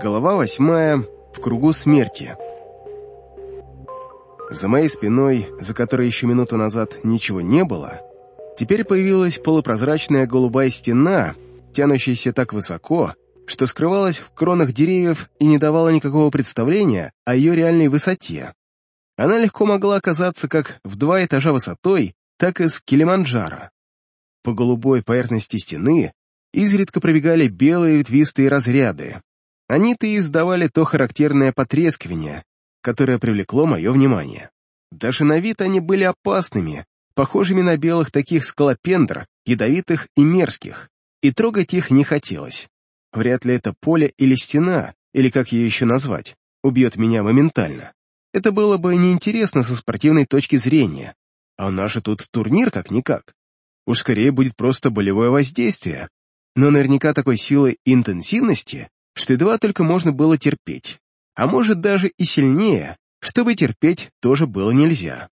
Голова восьмая в кругу смерти. За моей спиной, за которой еще минуту назад ничего не было, теперь появилась полупрозрачная голубая стена, тянущаяся так высоко, что скрывалась в кронах деревьев и не давала никакого представления о ее реальной высоте. Она легко могла оказаться как в два этажа высотой, так и с Килиманджаро. По голубой поверхности стены изредка пробегали белые ветвистые разряды. Они-то и издавали то характерное потрескивание, которое привлекло мое внимание. Даже на вид они были опасными, похожими на белых таких скалопендр, ядовитых и мерзких, и трогать их не хотелось. Вряд ли это поле или стена, или как ее еще назвать, убьет меня моментально. Это было бы неинтересно со спортивной точки зрения. А у нас же тут турнир как-никак. Уж скорее будет просто болевое воздействие, но наверняка такой силы и интенсивности, что едва только можно было терпеть. А может даже и сильнее, чтобы терпеть тоже было нельзя.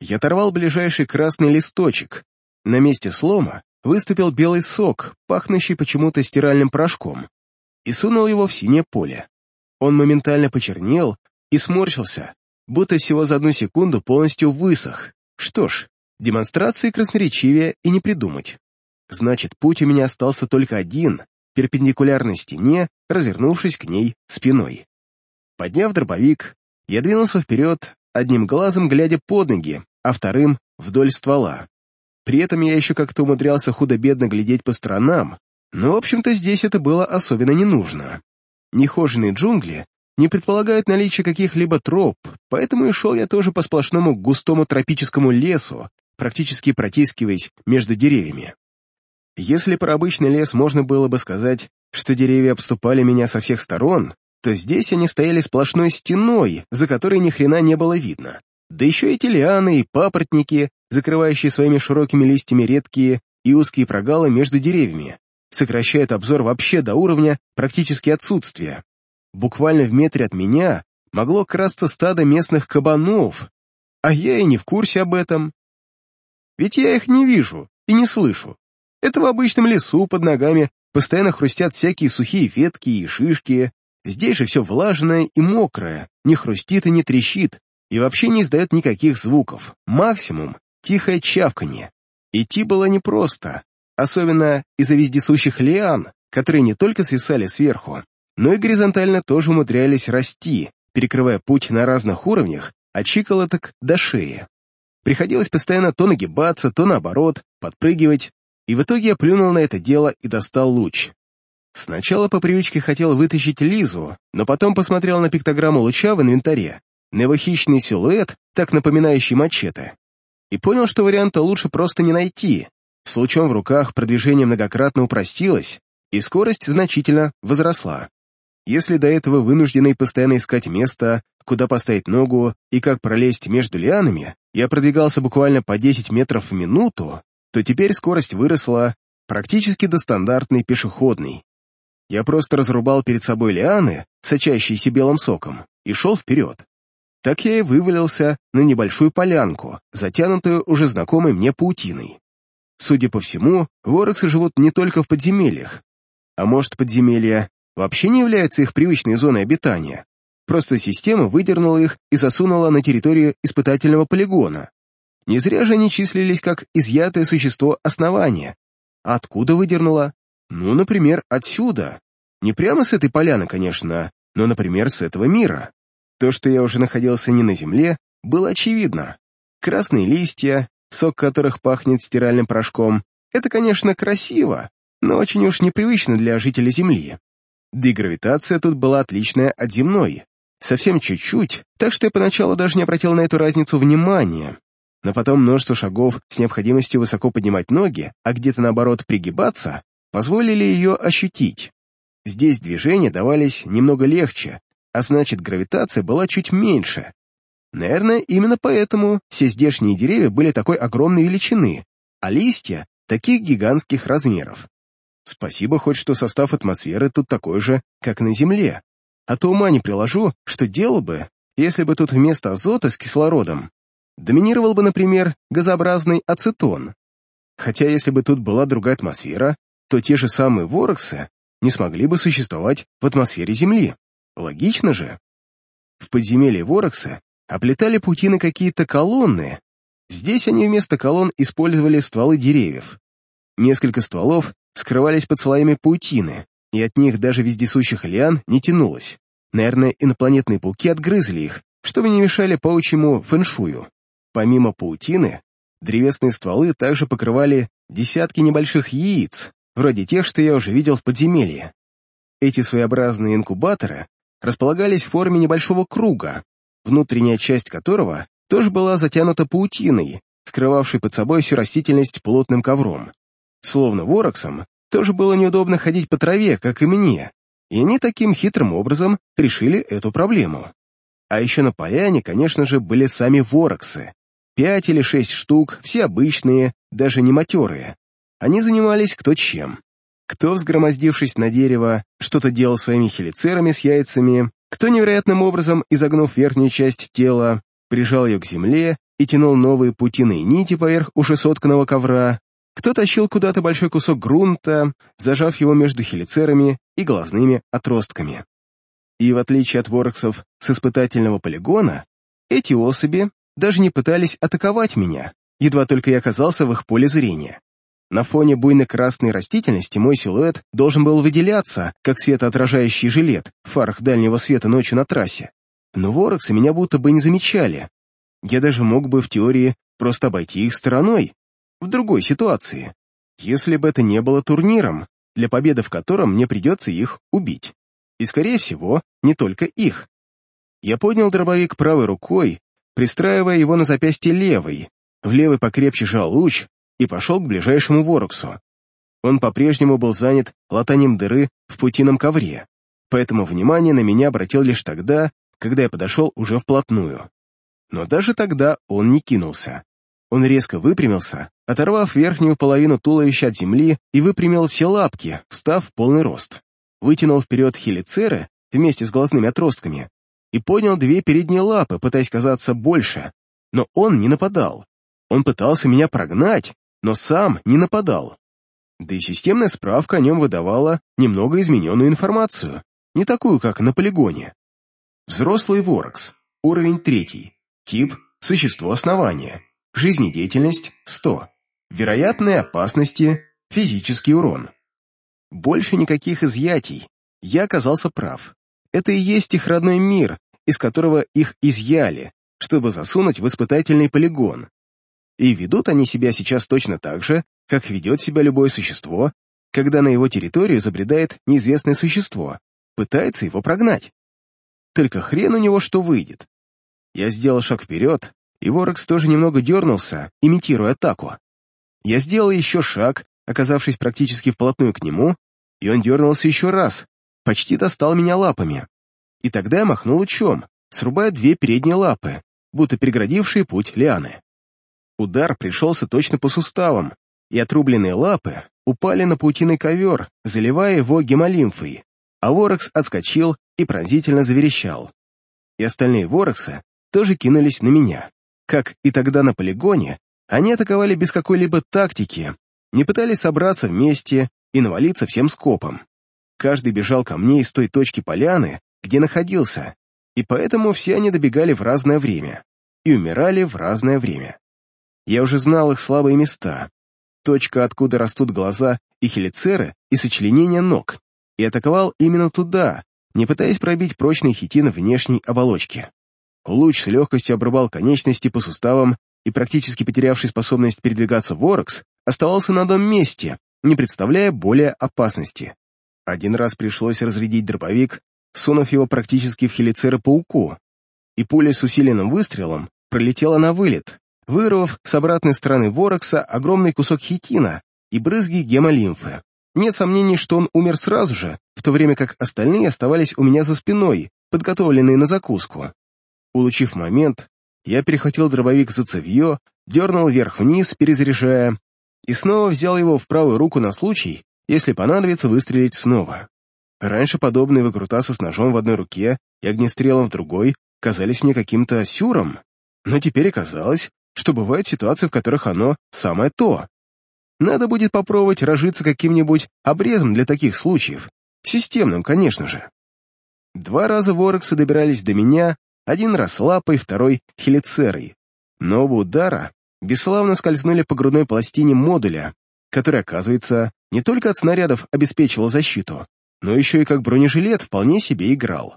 Я оторвал ближайший красный листочек. На месте слома выступил белый сок, пахнущий почему-то стиральным порошком, и сунул его в синее поле. Он моментально почернел и сморщился, будто всего за одну секунду полностью высох. Что ж, демонстрации красноречивее и не придумать. Значит, путь у меня остался только один, перпендикулярной стене, развернувшись к ней спиной. Подняв дробовик, я двинулся вперед, одним глазом глядя под ноги, а вторым — вдоль ствола. При этом я еще как-то умудрялся худо-бедно глядеть по сторонам, но, в общем-то, здесь это было особенно не нужно. Нехоженные джунгли не предполагают наличие каких-либо троп, поэтому и шел я тоже по сплошному густому тропическому лесу, практически протискиваясь между деревьями. Если про обычный лес можно было бы сказать, что деревья обступали меня со всех сторон, то здесь они стояли сплошной стеной, за которой ни хрена не было видно. Да еще эти лианы и папоротники, закрывающие своими широкими листьями редкие и узкие прогалы между деревьями, сокращают обзор вообще до уровня практически отсутствия. Буквально в метре от меня могло красться стадо местных кабанов, а я и не в курсе об этом. Ведь я их не вижу и не слышу. Это в обычном лесу под ногами постоянно хрустят всякие сухие ветки и шишки. Здесь же все влажное и мокрое, не хрустит и не трещит, и вообще не издает никаких звуков. Максимум — тихое чавканье. Идти было непросто, особенно из-за вездесущих лиан, которые не только свисали сверху, но и горизонтально тоже умудрялись расти, перекрывая путь на разных уровнях от щиколоток до шеи. Приходилось постоянно то нагибаться, то наоборот, подпрыгивать, и в итоге я плюнул на это дело и достал луч. Сначала по привычке хотел вытащить Лизу, но потом посмотрел на пиктограмму луча в инвентаре, на его хищный силуэт, так напоминающий мачете, и понял, что варианта лучше просто не найти. С лучом в руках продвижение многократно упростилось, и скорость значительно возросла. Если до этого вынужденный постоянно искать место, куда поставить ногу и как пролезть между лианами, я продвигался буквально по 10 метров в минуту, то теперь скорость выросла практически до стандартной пешеходной. Я просто разрубал перед собой лианы, сочащиеся белым соком, и шел вперед. Так я и вывалился на небольшую полянку, затянутую уже знакомой мне паутиной. Судя по всему, вороксы живут не только в подземельях. А может, подземелья вообще не являются их привычной зоной обитания? Просто система выдернула их и засунула на территорию испытательного полигона, не зря же они числились как изъятое существо основания. откуда выдернула? Ну, например, отсюда. Не прямо с этой поляны, конечно, но, например, с этого мира. То, что я уже находился не на земле, было очевидно. Красные листья, сок которых пахнет стиральным порошком, это, конечно, красиво, но очень уж непривычно для жителей Земли. Да и гравитация тут была отличная от земной. Совсем чуть-чуть, так что я поначалу даже не обратил на эту разницу внимания, но потом множество шагов с необходимостью высоко поднимать ноги, а где-то наоборот пригибаться, позволили ее ощутить. Здесь движения давались немного легче, а значит гравитация была чуть меньше. Наверное, именно поэтому все здешние деревья были такой огромной величины, а листья — таких гигантских размеров. Спасибо хоть, что состав атмосферы тут такой же, как на Земле. А то ума не приложу, что делал бы, если бы тут вместо азота с кислородом доминировал бы, например, газообразный ацетон. Хотя если бы тут была другая атмосфера, то те же самые вороксы не смогли бы существовать в атмосфере Земли. Логично же. В подземелье Ворокса оплетали паутины какие-то колонны. Здесь они вместо колонн использовали стволы деревьев. Несколько стволов скрывались под слоями паутины, и от них даже вездесущих лиан не тянулось. Наверное, инопланетные пауки отгрызли их, чтобы не мешали паучьему фэншую. Помимо паутины, древесные стволы также покрывали десятки небольших яиц, вроде тех, что я уже видел в подземелье. Эти своеобразные инкубаторы располагались в форме небольшого круга, внутренняя часть которого тоже была затянута паутиной, скрывавшей под собой всю растительность плотным ковром. Словно вороксом, тоже было неудобно ходить по траве, как и мне, и они таким хитрым образом решили эту проблему. А еще на поляне, конечно же, были сами вороксы. Пять или шесть штук, все обычные, даже не матерые. Они занимались кто чем. Кто, взгромоздившись на дерево, что-то делал своими хелицерами с яйцами, кто невероятным образом, изогнув верхнюю часть тела, прижал ее к земле и тянул новые путиные нити поверх уже сотканного ковра, кто тащил куда-то большой кусок грунта, зажав его между хелицерами и глазными отростками. И в отличие от вороксов с испытательного полигона, эти особи даже не пытались атаковать меня, едва только я оказался в их поле зрения. На фоне буйной красной растительности мой силуэт должен был выделяться, как светоотражающий жилет в фарах дальнего света ночью на трассе. Но вороксы меня будто бы не замечали. Я даже мог бы в теории просто обойти их стороной, в другой ситуации, если бы это не было турниром, для победы в котором мне придется их убить. И, скорее всего, не только их. Я поднял дробовик правой рукой, пристраивая его на запястье левой, в левый покрепче жал луч и пошел к ближайшему вороксу. Он по-прежнему был занят латанием дыры в путином ковре, поэтому внимание на меня обратил лишь тогда, когда я подошел уже вплотную. Но даже тогда он не кинулся. Он резко выпрямился, оторвав верхнюю половину туловища от земли и выпрямил все лапки, встав в полный рост. Вытянул вперед хелицеры вместе с глазными отростками и поднял две передние лапы, пытаясь казаться больше. Но он не нападал. Он пытался меня прогнать, но сам не нападал. Да и системная справка о нем выдавала немного измененную информацию, не такую, как на полигоне. Взрослый Ворокс, уровень третий, тип – существо основания, Жизнедеятельность – 100. Вероятные опасности – физический урон. Больше никаких изъятий. Я оказался прав. Это и есть их родной мир, из которого их изъяли, чтобы засунуть в испытательный полигон. И ведут они себя сейчас точно так же, как ведет себя любое существо, когда на его территорию забредает неизвестное существо, пытается его прогнать. Только хрен у него что выйдет. Я сделал шаг вперед, и Ворекс тоже немного дернулся, имитируя атаку. Я сделал еще шаг, оказавшись практически вплотную к нему, и он дернулся еще раз, почти достал меня лапами. И тогда я махнул лучом, срубая две передние лапы, будто переградившие путь лианы. Удар пришелся точно по суставам, и отрубленные лапы упали на паутиный ковер, заливая его гемолимфой, а Ворекс отскочил и пронзительно заверещал. И остальные Ворексы тоже кинулись на меня. Как и тогда на полигоне, они атаковали без какой-либо тактики, не пытались собраться вместе и навалиться всем скопом. Каждый бежал ко мне из той точки поляны, где находился, и поэтому все они добегали в разное время и умирали в разное время. Я уже знал их слабые места, точка, откуда растут глаза и хелицеры, и сочленения ног, и атаковал именно туда, не пытаясь пробить прочный хитин внешней оболочки. Луч с легкостью обрубал конечности по суставам, и практически потерявший способность передвигаться Ворокс оставался на одном месте, не представляя более опасности. Один раз пришлось разрядить дробовик, сунув его практически в хелицера пауку, и пуля с усиленным выстрелом пролетела на вылет, вырвав с обратной стороны Ворокса огромный кусок хитина и брызги гемолимфы. Нет сомнений, что он умер сразу же, в то время как остальные оставались у меня за спиной, подготовленные на закуску. Улучив момент, я перехватил дробовик за цевье, дернул вверх-вниз, перезаряжая, и снова взял его в правую руку на случай, если понадобится выстрелить снова. Раньше подобные выкрутасы с ножом в одной руке и огнестрелом в другой казались мне каким-то сюром, но теперь оказалось, что бывают ситуации, в которых оно самое то. Надо будет попробовать разжиться каким-нибудь обрезом для таких случаев, Системным, конечно же. Два раза вороксы добирались до меня, один раз лапой, второй — хелицерой. Но оба удара бесславно скользнули по грудной пластине модуля, который, оказывается, не только от снарядов обеспечивал защиту, но еще и как бронежилет вполне себе играл.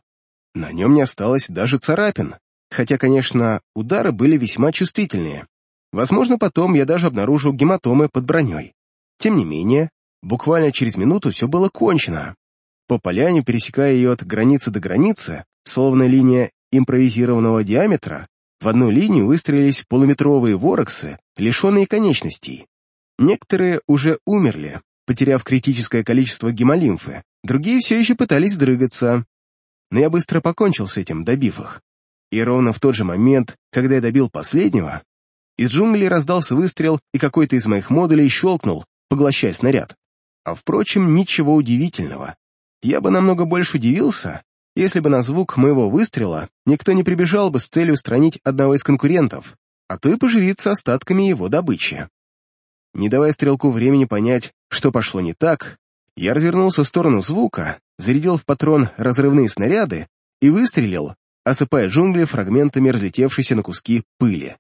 На нем не осталось даже царапин, хотя, конечно, удары были весьма чувствительные. Возможно, потом я даже обнаружил гематомы под броней. Тем не менее, буквально через минуту все было кончено. По поляне, пересекая ее от границы до границы, словно линия импровизированного диаметра, в одну линию выстроились полуметровые вороксы, лишенные конечностей. Некоторые уже умерли, потеряв критическое количество гемолимфы, другие все еще пытались дрыгаться. Но я быстро покончил с этим, добив их. И ровно в тот же момент, когда я добил последнего, из джунглей раздался выстрел, и какой-то из моих модулей щелкнул, поглощая снаряд. А впрочем, ничего удивительного. Я бы намного больше удивился, если бы на звук моего выстрела никто не прибежал бы с целью устранить одного из конкурентов, а то и поживиться остатками его добычи. Не давая стрелку времени понять, что пошло не так, я развернулся в сторону звука, зарядил в патрон разрывные снаряды и выстрелил, осыпая джунгли фрагментами разлетевшейся на куски пыли.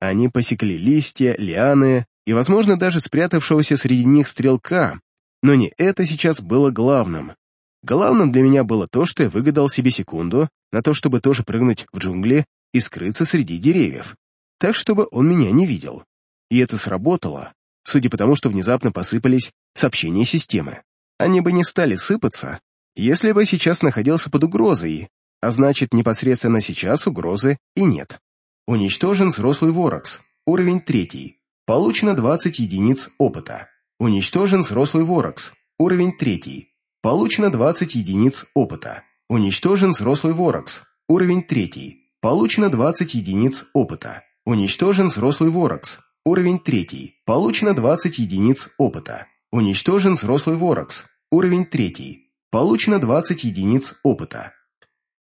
Они посекли листья, лианы и, возможно, даже спрятавшегося среди них стрелка, но не это сейчас было главным. Главным для меня было то, что я выгадал себе секунду на то, чтобы тоже прыгнуть в джунгли и скрыться среди деревьев, так, чтобы он меня не видел. И это сработало, судя по тому, что внезапно посыпались сообщения системы. Они бы не стали сыпаться, если бы сейчас находился под угрозой, а значит, непосредственно сейчас угрозы и нет. Уничтожен взрослый ворокс, уровень третий. Получено 20 единиц опыта. Уничтожен взрослый ворокс, уровень третий. Получено 20 единиц опыта. Уничтожен взрослый ворокс. Уровень 3. Получено 20 единиц опыта. Уничтожен взрослый ворокс. Уровень 3. Получено 20 единиц опыта. Уничтожен взрослый ворокс. Уровень 3. Получено 20 единиц опыта.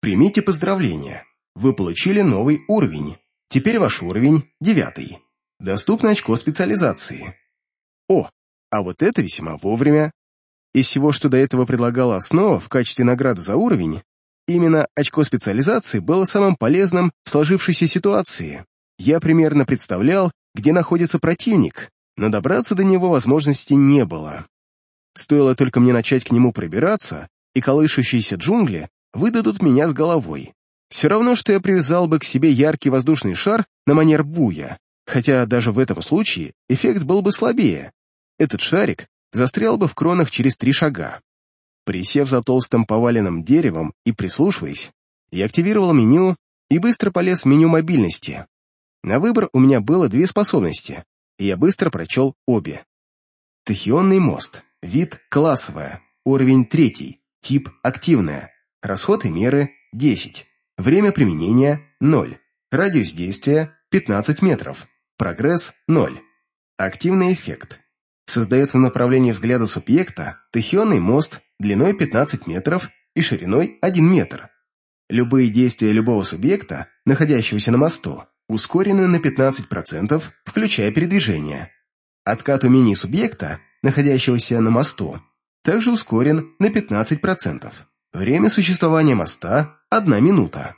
Примите поздравления. Вы получили новый уровень. Теперь ваш уровень 9. Доступно очко специализации. О, а вот это весьма вовремя. Из всего, что до этого предлагала основа в качестве награды за уровень, именно очко специализации было самым полезным в сложившейся ситуации. Я примерно представлял, где находится противник, но добраться до него возможности не было. Стоило только мне начать к нему пробираться, и колышущиеся джунгли выдадут меня с головой. Все равно, что я привязал бы к себе яркий воздушный шар на манер буя, хотя даже в этом случае эффект был бы слабее. Этот шарик застрял бы в кронах через три шага. Присев за толстым поваленным деревом и прислушиваясь, я активировал меню и быстро полез в меню мобильности. На выбор у меня было две способности, и я быстро прочел обе. Тахионный мост, вид классовая, уровень третий, тип активная, расход и меры 10, время применения 0, радиус действия 15 метров, прогресс 0, активный эффект, создается в направлении взгляда субъекта. Тахионный мост длиной 15 метров и шириной 1 метр. Любые действия любого субъекта, находящегося на мосту, ускорены на 15%, включая передвижение. Откат умений субъекта, находящегося на мосту, также ускорен на 15%. Время существования моста – 1 минута.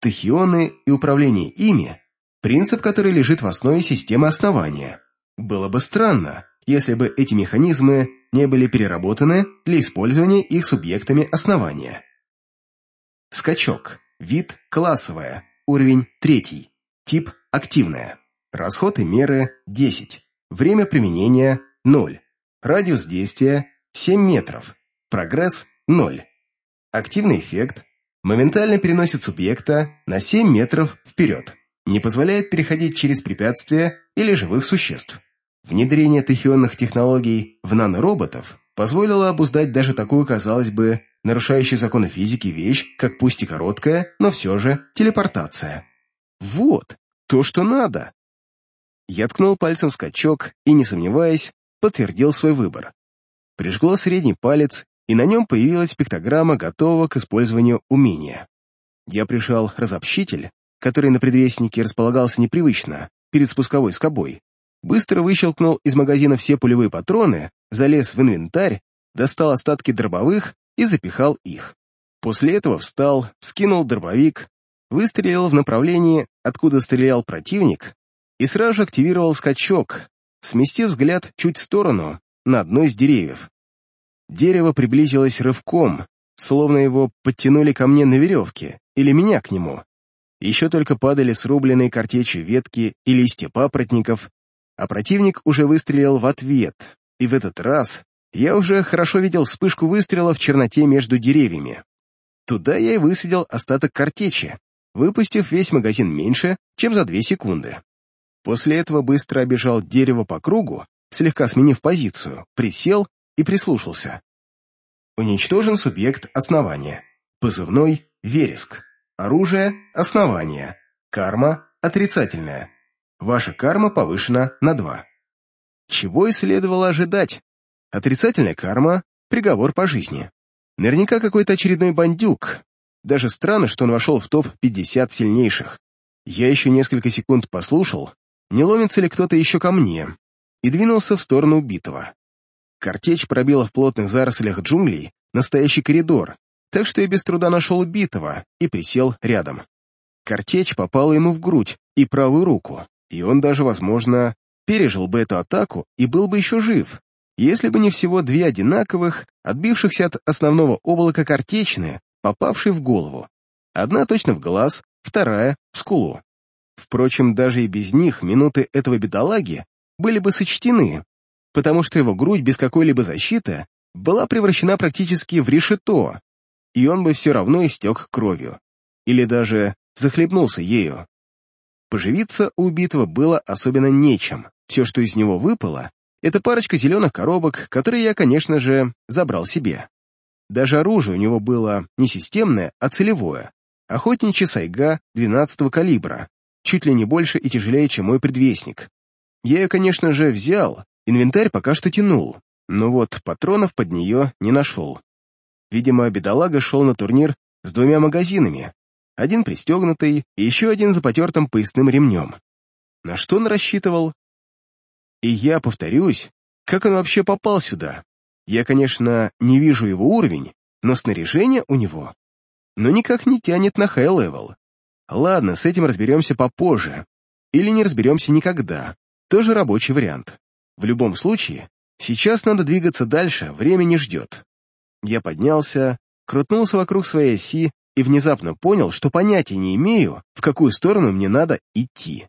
Тахионы и управление ими – принцип, который лежит в основе системы основания. Было бы странно, если бы эти механизмы не были переработаны для использования их субъектами основания. Скачок. Вид классовая. Уровень 3. Тип активная. Расход и меры 10. Время применения 0. Радиус действия 7 метров. Прогресс 0. Активный эффект моментально переносит субъекта на 7 метров вперед, не позволяет переходить через препятствия или живых существ. Внедрение тахионных технологий в нанороботов позволило обуздать даже такую, казалось бы, нарушающую законы физики вещь, как пусть и короткая, но все же телепортация. Вот, то, что надо. Я ткнул пальцем в скачок и, не сомневаясь, подтвердил свой выбор. Прижгло средний палец, и на нем появилась пиктограмма готового к использованию умения. Я прижал разобщитель, который на предвестнике располагался непривычно, перед спусковой скобой, быстро выщелкнул из магазина все пулевые патроны, залез в инвентарь, достал остатки дробовых и запихал их. После этого встал, скинул дробовик, выстрелил в направлении, откуда стрелял противник, и сразу же активировал скачок, сместив взгляд чуть в сторону, на одно из деревьев. Дерево приблизилось рывком, словно его подтянули ко мне на веревке, или меня к нему. Еще только падали срубленные картечью ветки и листья папоротников, а противник уже выстрелил в ответ, и в этот раз я уже хорошо видел вспышку выстрела в черноте между деревьями. Туда я и высадил остаток картечи, выпустив весь магазин меньше, чем за две секунды. После этого быстро обежал дерево по кругу, слегка сменив позицию, присел и прислушался. Уничтожен субъект основания. Позывной «Вереск». Оружие «Основание». Карма отрицательная. Ваша карма повышена на 2. Чего и следовало ожидать. Отрицательная карма — приговор по жизни. Наверняка какой-то очередной бандюк. Даже странно, что он вошел в топ-50 сильнейших. Я еще несколько секунд послушал, не ломится ли кто-то еще ко мне, и двинулся в сторону убитого. Картечь пробила в плотных зарослях джунглей настоящий коридор, так что я без труда нашел убитого и присел рядом. Картечь попала ему в грудь и правую руку, и он даже, возможно, пережил бы эту атаку и был бы еще жив, если бы не всего две одинаковых, отбившихся от основного облака картечные, попавшие в голову. Одна точно в глаз, вторая — в скулу. Впрочем, даже и без них минуты этого бедолаги были бы сочтены, потому что его грудь без какой-либо защиты была превращена практически в решето, и он бы все равно истек кровью. Или даже захлебнулся ею. Поживиться у убитого было особенно нечем. Все, что из него выпало, это парочка зеленых коробок, которые я, конечно же, забрал себе. Даже оружие у него было не системное, а целевое. Охотничья сайга 12-го калибра, чуть ли не больше и тяжелее, чем мой предвестник. Я ее, конечно же, взял, инвентарь пока что тянул, но вот патронов под нее не нашел. Видимо, бедолага шел на турнир с двумя магазинами, один пристегнутый и еще один за потертым поясным ремнем. На что он рассчитывал? И я повторюсь, как он вообще попал сюда? Я, конечно, не вижу его уровень, но снаряжение у него, но никак не тянет на high level. Ладно, с этим разберемся попозже. Или не разберемся никогда. Тоже рабочий вариант. В любом случае, сейчас надо двигаться дальше, время не ждет. Я поднялся, крутнулся вокруг своей оси и внезапно понял, что понятия не имею, в какую сторону мне надо идти.